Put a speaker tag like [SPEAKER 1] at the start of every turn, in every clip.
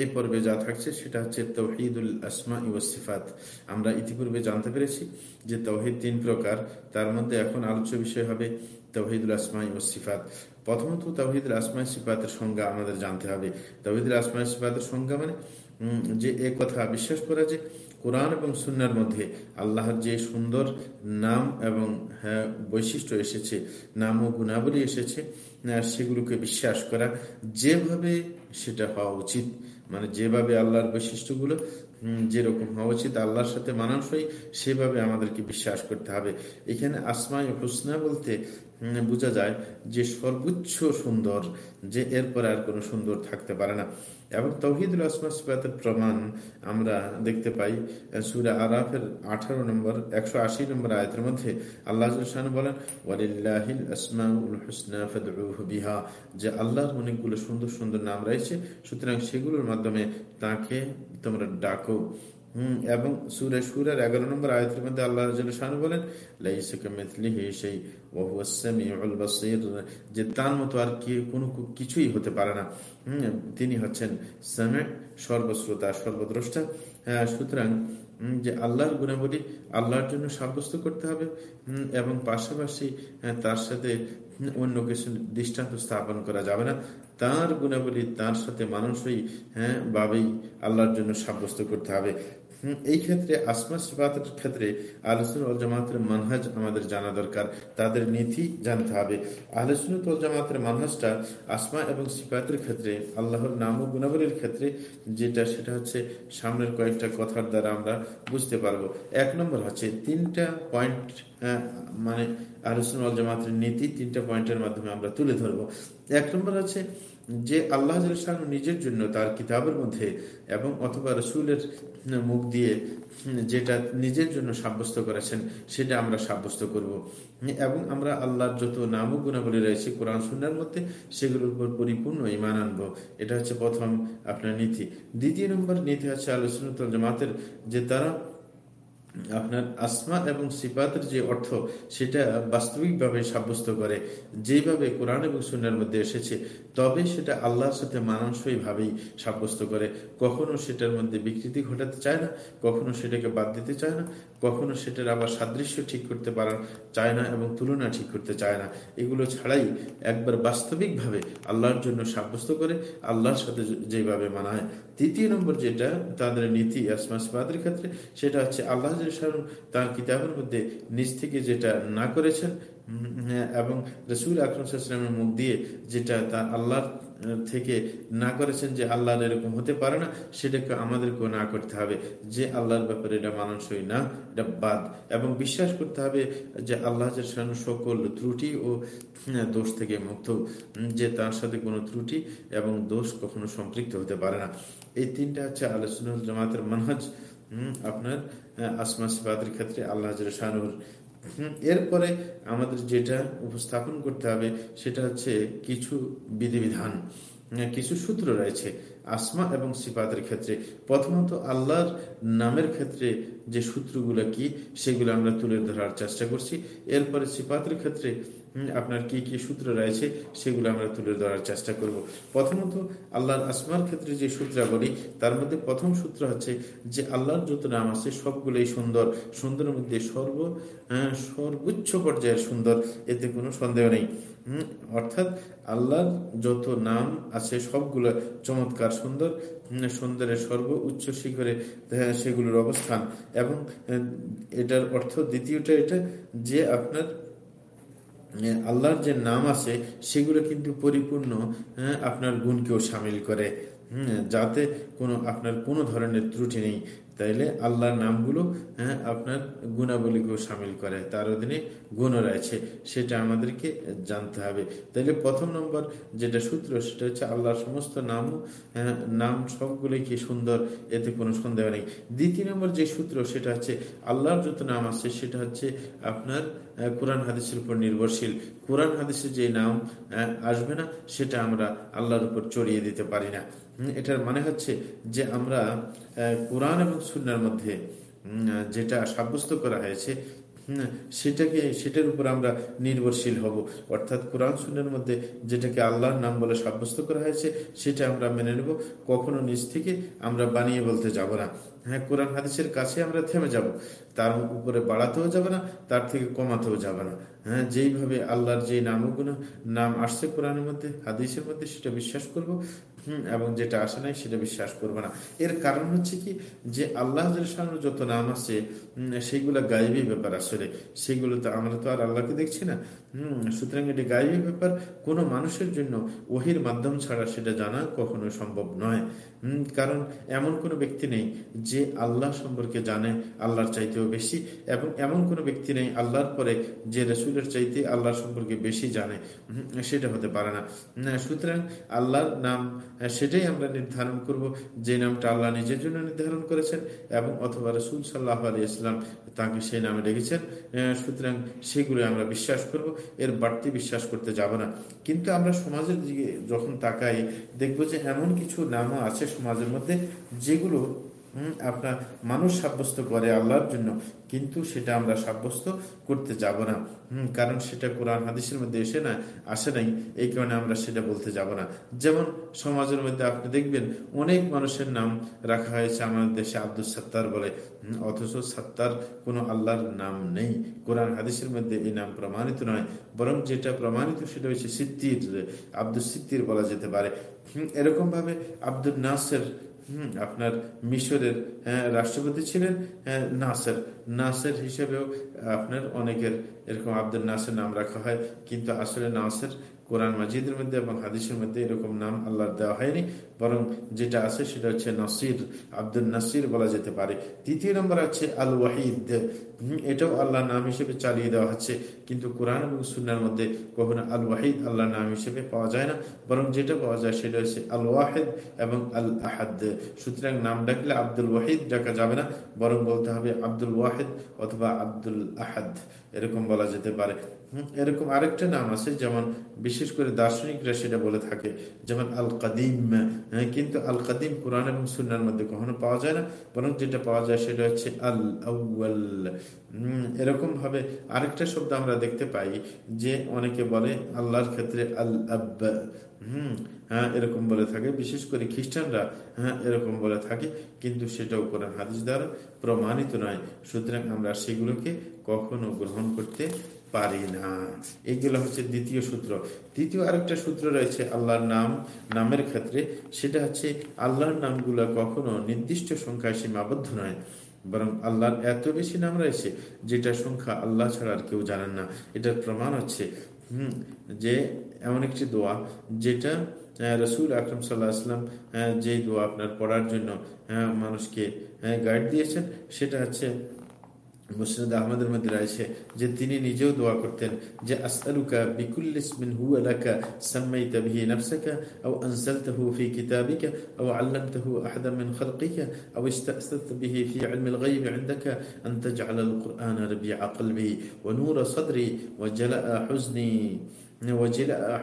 [SPEAKER 1] এই পর্বে যা থাকছে সেটা হচ্ছে তৌহিদুল আসমা ইউসিফাত আমরা ইতিপূর্বে জানতে পেরেছি যে তৌহিদ তিন প্রকার, তার মধ্যে এখন আলোচ্য বিষয় হবে তৌহিদুল আসমা ইউসিফাত প্রথমত তৌহিদুল আসমা সিফাতের সংজ্ঞা আমাদের জানতে হবে। তৌহিদুল আসমা সিফাতের সংজ্ঞা মানে যে এ কথা বিশ্বাস করা যে কোরআন এবং সুন্নার মধ্যে আল্লাহর যে সুন্দর নাম এবং হ্যাঁ বৈশিষ্ট্য এসেছে, নাম ও গুণাবলী এসেছে সেগুলোকে বিশ্বাস করা, যেভাবে সেটা হওয়া উচিত। মানে যেভাবে আল্লাহর বৈশিষ্ট্যগুলো যেরকম হওয়া উচিত, আল্লাহর সাথে মানানসই, সেভাবে আমাদেরকে বিশ্বাস করতে হবে। এখানে আসমাই হুসনা বলতে বোঝা যায় যে সর্বোচ্চ সুন্দর, যে এরপরে আর কোনো সুন্দর থাকতে পারে না। এবং তৌহিদুল আসমা সিফাতের প্রমাণ আমরা দেখতে পাই সুরা আরাফের আঠারো নম্বর, একশো আশি নম্বর আয়তের মধ্যে আল্লাহ বলেন, ওয়ালিল্লাহিল আসমাউল বিহা। যে আল্লাহর অনেকগুলো সুন্দর সুন্দর নাম রয়েছে, সুতরাং সেগুলোর মাধ্যমে তাকে তোমরা ডাকো। এবং সুরে এগারো নম্বর আয়তের মধ্যে আল্লাহ বলেন যে তার মতো আর কি, কোনো কিছুই হতে পারে না। তিনি হচ্ছেন সর্বশ্রোতা, সর্বদ্রষ্টা। হ্যাঁ সুতরাং যে আল্লাহর গুণাবলী আল্লাহর জন্য সাব্যস্ত করতে হবে। এবং পাশাপাশি তার সাথে অন্য কিছু দৃষ্টান্ত স্থাপন করা যাবে না। তার গুণাবলী তার সাথে মানুষই হ্যাঁ ভাবেই আল্লাহর জন্য সাব্যস্ত করতে হবে। এই ক্ষেত্রে আসমা সিফাতের ক্ষেত্রে আলোচনা জামাতের মানহাজ আমাদের জানা দরকার, তাদের নীতি জানতে হবে। আলোচনা জামাতের মানহাজটা আসমা এবং সিফাতের ক্ষেত্রে, আল্লাহর নাম ও গুণাবলীর ক্ষেত্রে যেটা, সেটা হচ্ছে সামনের কয়েকটা কথার দ্বারা আমরা বুঝতে পারব। এক নম্বর হচ্ছে তিনটা পয়েন্ট মানে আলোচনা জামাতের নীতি তিনটা পয়েন্টের মাধ্যমে আমরা তুলে ধরবো। এক নম্বর আছে যে আল্লাহ নিজের জন্য তার কিতাবের মধ্যে এবং অথবা রসুলের মুখ দিয়ে যেটা নিজের জন্য সাব্যস্ত করেছেন, সেটা আমরা সাব্যস্ত করব। এবং আমরা আল্লাহর যত নাম ও গুণাবলী রয়েছে কোরআন সুন্নার মধ্যে, সেগুলোর উপর পরিপূর্ণ ইমান আনব। এটা হচ্ছে প্রথম আপনার নীতি। দ্বিতীয় নম্বর নীতি হচ্ছে আলোচনা জামাতের যে তারা আপনার আসমা এবং সিপাতের যে অর্থ, সেটা বাস্তবিকভাবে সাব্যস্ত করে। যেভাবে কোরআন এবং সুনার মধ্যে এসেছে, তবে সেটা আল্লাহর সাথে মানানসই ভাবেই সাব্যস্ত করে। কখনো সেটার মধ্যে বিকৃতি ঘটাতে চায় না, কখনো সেটাকে বাদ দিতে চায় না, কখনো সেটার আবার সাদৃশ্য ঠিক করতে পারা চায় না এবং তুলনা ঠিক করতে চায় না। এগুলো ছাড়াই একবার বাস্তবিকভাবে আল্লাহর জন্য সাব্যস্ত করে, আল্লাহর সাথে যেভাবে মানায়। তৃতীয় নম্বর যেটা, তাদের নীতি আসমাসবাদের ক্ষেত্রে, সেটা হচ্ছে আল্লাহ তার কিতাবের মধ্যে নিজ থেকে যেটা না করেছেন এবং রসুল আকরমের মুখ দিয়ে যেটা তার আল্লাহর থেকে না করেছেন যে আল্লাহর এরকম হতে পারে না, সেটাকে আমাদেরকেও না করতে হবে। যে আল্লাহর ব্যাপারে এটা মানুষই না, এটা বাদ। এবং বিশ্বাস করতে হবে যে আল্লাহ সকল ত্রুটি ও দোষ থেকে মুক্ত যে তার সাথে কোনো ত্রুটি এবং দোষ কখনো সম্পৃক্ত হতে পারে না। এই তিনটা হচ্ছে আলোচনা জামাতের মানহাজ। আপনার আসমা, সিফাতের ক্ষেত্রে আল্লাহ শাহনুর এরপরে আমাদের যেটা উপস্থাপন করতে হবে সেটা হচ্ছে কিছু বিধিবিধান কিছু সূত্র রয়েছে আসমা এবং সিপাতের ক্ষেত্রে। প্রথমত আল্লাহর নামের ক্ষেত্রে যে সূত্রগুলো কি, সেগুলো আমরা তুলে ধরার চেষ্টা করছি। এরপরে সিপাতের ক্ষেত্রে আপনার কি কি সূত্র রয়েছে, সেগুলো আমরা তুলে ধরার চেষ্টা করব। প্রথমত, আল্লাহর আসমার ক্ষেত্রে যে সূত্রাবলী তার মধ্যে প্রথম সূত্র হচ্ছে যে আল্লাহর যত নাম আছে, সবগুলোই সুন্দর। সুন্দরের মধ্যে সর্ব সর্বোচ্চ পর্যায়ের সুন্দর, এতে কোনো সন্দেহ নেই। অর্থাৎ আল্লাহর যত নাম আছে, সবগুলো চমৎকার সুন্দর। সুন্দরের সর্ব উচ্চ শিখরে সেগুলোর অবস্থান। এবং এটার অর্থ দ্বিতীয়টা এটা যে আপনার আল্লাহর যে নাম আছে, সেগুলো কিন্তু পরিপূর্ণ আপনার গুণকেও সামিল করে। যাতে কোনো, আপনার কোনো ধরনের ত্রুটি নেই। তাইলে আল্লাহর নামগুলো হ্যাঁ আপনার গুণাবলীকেও সামিল করে। তার অধীনে গুণ রয়েছে সেটা আমাদেরকে জানতে হবে। তাইলে প্রথম নম্বর যেটা সূত্র সেটা হচ্ছে আল্লাহর সমস্ত নাম হ্যাঁ, নাম সবগুলোই কি সুন্দর এতে কোনো সন্দেহ নেই। দ্বিতীয় নম্বর যে সূত্র সেটা হচ্ছে আল্লাহর যত নাম আছে সেটা হচ্ছে আপনার কোরআন হাদিসের উপর নির্ভরশীল। কোরআন হাদিসে যে নাম আসবে না সেটা আমরা আল্লাহর উপর চড়িয়ে দিতে পারি না। এটার মানে হচ্ছে যে আমরা কোরআন এবং সুন্নার মধ্যে যেটা সাব্যস্ত করা হয়েছে সেটাকে, সেটার উপর আমরা নির্ভরশীল হব। অর্থাৎ কোরআন সুনের মধ্যে যেটাকে আল্লাহর নাম বলে সাব্যস্ত করা হয়েছে, সেটা আমরা মেনে নেব। কখনো নিজ থেকে আমরা বানিয়ে বলতে যাব না। হ্যাঁ কোরআন হাদিসের কাছে আমরা থেমে যাব। তার উপরে বাড়াতেও যাবে না, তার থেকে কমাতেও যাবে না। হ্যাঁ যেইভাবে আল্লাহর যে নামগুলো নাম আসছে কোরআনের মধ্যে, হাদিসের মধ্যে, সেটা বিশ্বাস করব। এবং যেটা আসে নাই সেটা বিশ্বাস করবে না। এর কারণ হচ্ছে কি, যে আল্লাহ যত নাম আছে সেইগুলো গাইবী ব্যাপার আসলে। সেগুলো তো আমরা তো আর আল্লাহকে দেখছি না। হম, সুতরাং এটি গাইবী ব্যাপার। কোনো মানুষের জন্য ওহির মাধ্যম ছাড়া সেটা জানা কখনো সম্ভব নয়। কারণ এমন কোনো ব্যক্তি নেই যে আল্লাহ সম্পর্কে জানে, আল্লাহর চাইতেও বেশি, এবং এমন কোনো ব্যক্তি নেই আল্লাহর পরে যে রসুলের চাইতে আল্লাহ সম্পর্কে বেশি জানে। সেটা হতে পারে না, সুতরাং আল্লাহর নাম সেটাই আমরা নির্ধারণ করব যে নামটা আল্লাহ নিজের জন্য নির্ধারণ করেছেন এবং অথবা রসুল সাল্লাহ আলী ইসলাম তাকে সেই নামে ডেকেছেন। সুতরাং সেগুলো আমরা বিশ্বাস করব, এর বাড়তি বিশ্বাস করতে যাব না। কিন্তু আমরা সমাজের দিকে যখন তাকাই, দেখব যে এমন কিছু নামও আছে সমাজের মধ্যে যেগুলো আপনার মানুষ সাব্যস্ত করে আল্লাহর জন্য, কিন্তু সেটা আমরা সাব্যস্ত করতে যাব না। হম, কারণ সেটা কোরআন হাদিসের মধ্যে এসে না আসে নাই, এই কারণে আমরা সেটা বলতে যাব না। যেমন সমাজের মধ্যে আপনি দেখবেন, অনেক মানুষের নাম রাখা হয়েছে আমাদের দেশে আব্দুল সত্তার বলে। অথচ সত্তার কোনো আল্লাহর নাম নেই। কোরআন হাদিসের মধ্যে এই নাম প্রমাণিত নয়, বরং যেটা প্রমাণিত সেটা হচ্ছে সিদ্দির আব্দুল সিদ্দির বলা যেতে পারে। এরকম ভাবে আব্দুল নাসের আপনার মিশরের হ্যাঁ, রাষ্ট্রপতি ছিলেন হ্যাঁ, নাসের। নাসের হিসেবেও আপনার অনেকের এরকম আব্দুল নাসের নাম রাখা হয় কিন্তু আসলে নাসের কোরআন মাজিদের মধ্যে এবং হাদিসের মধ্যে এরকম নাম আল্লাহ দেওয়া হয়নি, বরং যেটা আছে সেটা হচ্ছে নাসির, আব্দুল নাসির বলা যেতে পারে। তৃতীয় নম্বর আছে আল ওয়াহিদ এটাও আল্লাহ নাম হিসেবে চালিয়ে দেওয়া হচ্ছে, কিন্তু কোরআন এবং সুন্নার মধ্যে কখনো আল ওয়াহিদ আল্লাহ নাম হিসেবে পাওয়া যায় না, বরং যেটা পাওয়া যায় সেটা হচ্ছে আল ওয়াহেদ এবং আল আহাদ সুতরাং নাম ডাকলে আব্দুল ওয়াহিদ ডাকা যাবে না, বরং বলতে হবে আব্দুল ওয়াহেদ অথবা আব্দুল আহাদ। এরকম বলা যেতে পারে। এরকম আরেকটা নাম আছে যেমন বিশেষ করে দার্শনিকরা সেটা বলে থাকে যেমন আল কাদিম হ্যাঁ, কিন্তু আল কাদিম কোরআন এবং সুনার মধ্যে কখনো পাওয়া যায় না বরং যেটা পাওয়া যায় সেটা হচ্ছে আল আউ্ল এরকম ভাবে আরেকটা শব্দ আমরা দেখতে পাই যে অনেকে বলে আল্লাহর ক্ষেত্রে আল আব হম হ্যাঁ এরকম বলে থাকে বিশেষ করে খ্রিস্টানরা হ্যাঁ এরকম বলে থাকে কিন্তু সেটাও কোরআন হাদিস দ্বারা প্রমাণিত নয়। সুতরাং আমরা সেগুলোকে কখনো গ্রহণ করতে পারি না। এগুলো হচ্ছে দ্বিতীয় সূত্র। তৃতীয় আরেকটা সূত্র রয়েছে আল্লাহর নাম, নামের ক্ষেত্রে। সেটা হচ্ছে আল্লাহর নামগুলো কখনো নির্দিষ্ট সংখ্যায় সীমাবদ্ধ নয়, বরং আল্লাহর এত বেশি নাম রয়েছে যেটা সংখ্যা আল্লাহ ছাড়া আর কেউ জানেন না। এটার প্রমাণ হচ্ছে, হম, যে এমন একটি দোয়া, যেটা রসুল আকরম সাল্লাহ আসলাম যে দোয়া আপনার পড়ার জন্য মানুষকে গাইড দিয়েছেন, সেটা হচ্ছে মুসনাদ আহমদের মধ্যে রয়েছে যে তিনি নিজেও দোয়া করতেন যে আসআলুকা বিকুল্লিস মিন হুয়া লাকা সাম্মাইতা বিহি নাফসাকা আও আনজালতাহু ফি কিতাবিকা আও আল্লামতাহু আহাদান মিন খালকিকা আও ইস্তাসতারতা বিহি ফি ইলমিল গায়ব ইনদাকা আন তাজআল আল কুরআন রাবি'a কলবি ওয়া নূরা সাদরি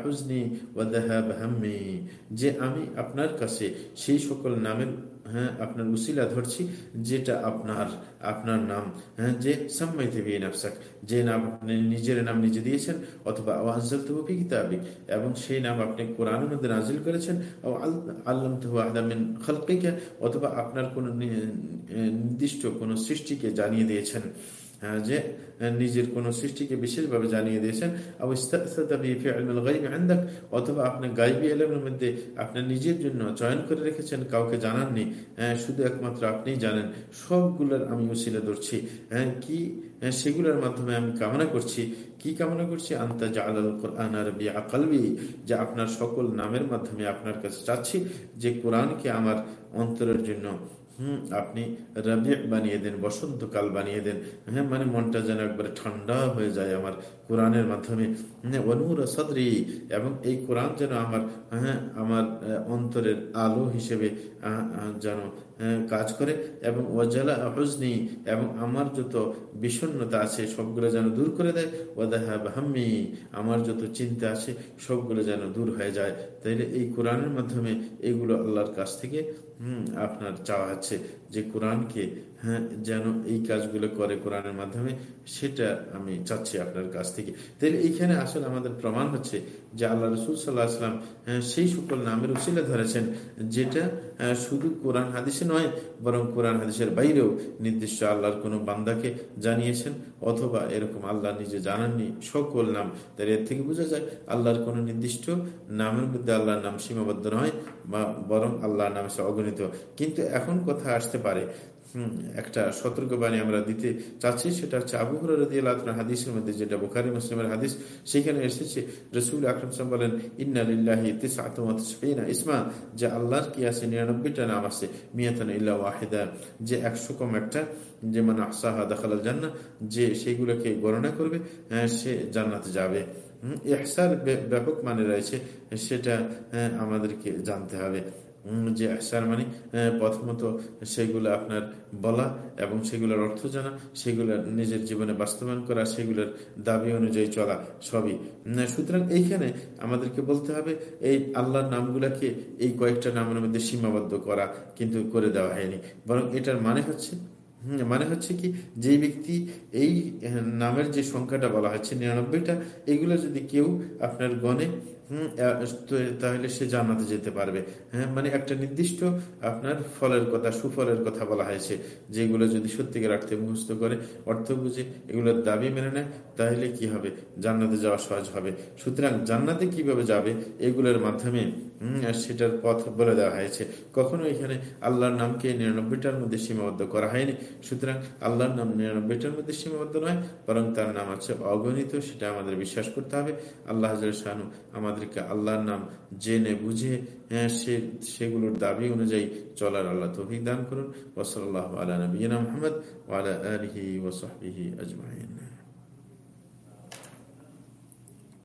[SPEAKER 1] হুজনি যে আমি আপনার কাছে সেই সকল নামের হ্যাঁ আপনার উসিলা ধরছি, যেটা আপনার আপনার নাম হ্যাঁ যে সাম্মাই থেকে নাফসাক। যে নাম আপনি নিজের নাম নিজে দিয়েছেন, অথবা আওয়াজাল তহফি কিতাবিক এবং সেই নাম আপনি কোরআন মধ্যে নাজিল করেছেন আল্লাম তহু আহদামিন খালকিকে, অথবা আপনার কোন নির্দিষ্ট কোন সৃষ্টিকে জানিয়ে দিয়েছেন। যে নিজের কোন সৃষ্টিকে বিশেষভাবে জানিয়ে দিয়েছেন অথবা আপনি গাইবি এলেমের মধ্যে আপনার নিজের জন্য চয়ন করে রেখেছেন কাউকে জানাননি হ্যাঁ, শুধু একমাত্র আপনি জানেন সবগুলোর আমি উসিলে ধরছি হ্যাঁ কি সেগুলোর মাধ্যমে আমি কামনা করছি কি কামনা করছি? আন্তা জালাল কোরআন আরবি আকালবি যে আপনার সকল নামের মাধ্যমে আপনার কাছে চাচ্ছি যে কোরআনকে আমার অন্তরের জন্য হুম, আপনি রবি বানিয়ে দেন, বসন্তকাল বানিয়ে দেন। হ্যাঁ মানে মনটা যেন একবারে ঠান্ডা হয়ে যায় আমার কোরআনের মাধ্যমে। অনুর সদরি, এবং এই কোরআন যেন আমার হ্যাঁ আমার অন্তরের আলো হিসেবে যেন কাজ করে এবং ওয়াজালা হজনি এবং আমার যত বিষণ্নতা আছে সবগুলো যেন দূর করে দেয়। ওয়াদাহা হাম্মি, আমার যত চিন্তা আছে সবগুলো যেন দূর হয়ে যায়। তাইলে এই কোরআনের মাধ্যমে এগুলো আল্লাহর কাছ থেকে আপনার চাওয়া আছে যে কোরআনকে হ্যাঁ যেন এই কাজগুলো করে কোরআনের মাধ্যমে, সেটা আমি চাচ্ছি আপনার কাছ থেকে। তাহলে এইখানে আসলে আমাদের প্রমাণ হচ্ছে যে আল্লাহ রসুল সাল্লাহ আসলাম সেই সকল নামের উচিলে ধরেছেন, যেটা শুধু কোরআন হাদিসে নয়, বরং কোরআন হাদিসের বাইরেও নির্দিষ্ট আল্লাহর কোনো বান্দাকে জানিয়েছেন, অথবা এরকম আল্লাহ নিজে জানাননি, সকল নাম। তাহলে এর থেকে বোঝা যায়, আল্লাহর কোনো নির্দিষ্ট নামের মধ্যে আল্লাহর নাম সীমাবদ্ধ নয়, বা বরং আল্লাহর নাম সে অগণিত। কিন্তু এখন কথা আসতে পারে একটা সতর্কবাণী আমরা দিতে চাচ্ছি, সেটা হচ্ছে আবু আল্লাহ হাদিসের মধ্যে, যেটা বোখারি মুসলিমের হাদিস সেখানে এসেছে, রসুল আকরম সাহেব বলেন ইন্নালিল্লাহি ইসমা যে আল্লাহর কি আছে নিরানব্বইটা নাম আছে, মিয়াতান ওয়াহিদা যে একশো কম একটা, যে মানে আসাহা দেখাল জান্না যে সেইগুলোকে গণনা করবে সে জান্নাতে যাবে। এহসার ব্যাপক মানে রয়েছে, সেটা আমাদেরকে জানতে হবে। যে আসার মানে প্রথমত সেগুলো আপনার বলা এবং সেগুলোর অর্থ জানা, সেগুলো নিজের জীবনে বাস্তবায়ন করা, সেগুলোর দাবি অনুযায়ী চলা, সবই। সুতরাং এইখানে আমাদেরকে বলতে হবে, এই আল্লাহর নামগুলাকে এই কয়েকটা নামের মধ্যে সীমাবদ্ধ করা কিন্তু করে দেওয়া হয়নি। বরং এটার মানে হচ্ছে মানে হচ্ছে কি, যে ব্যক্তি এই নামের যে সংখ্যাটা বলা হচ্ছে নিরানব্বইটা, এগুলো যদি কেউ আপনার গণে তাহলে সে জানাতে যেতে পারবে। হ্যাঁ মানে একটা নির্দিষ্ট আপনার ফলের কথা, সুফলের কথা বলা হয়েছে, যেগুলো যদি সত্যিকার অর্থে মুখস্থ করে, অর্থ বুঝে এগুলোর দাবি মেনে নেয়, তাহলে কি হবে? জান্নাতে যাওয়া সহজ হবে। সুতরাং জান্নাতে কীভাবে যাবে? এগুলোর মাধ্যমে সেটার পথ বলে দেওয়া হয়েছে। কখনো এখানে আল্লাহর নামকে নিরানব্বইটার মধ্যে সীমাবদ্ধ করা হয়নি। সুতরাং আল্লাহর নাম নিরানব্বইটার মধ্যে সীমাবদ্ধ নয়, বরং তার নাম আছে অগণিত, সেটা আমাদের বিশ্বাস করতে হবে। আল্লাহ শাহানু আমাদেরকে আল্লাহর নাম জেনে বুঝে হ্যাঁ সে, সেগুলোর দাবি অনুযায়ী চলার আল্লাহ তৌফিক দান করুন। ওসল আল্লাহ আলা নবীনা মোহাম্মদ ওয়ালা আলহি ওসহি আজমাইন।